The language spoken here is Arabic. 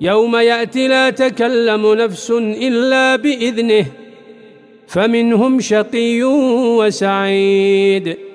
يوم يأتي لا تكلم نفس إلا بإذنه فمنهم شقي وسعيد.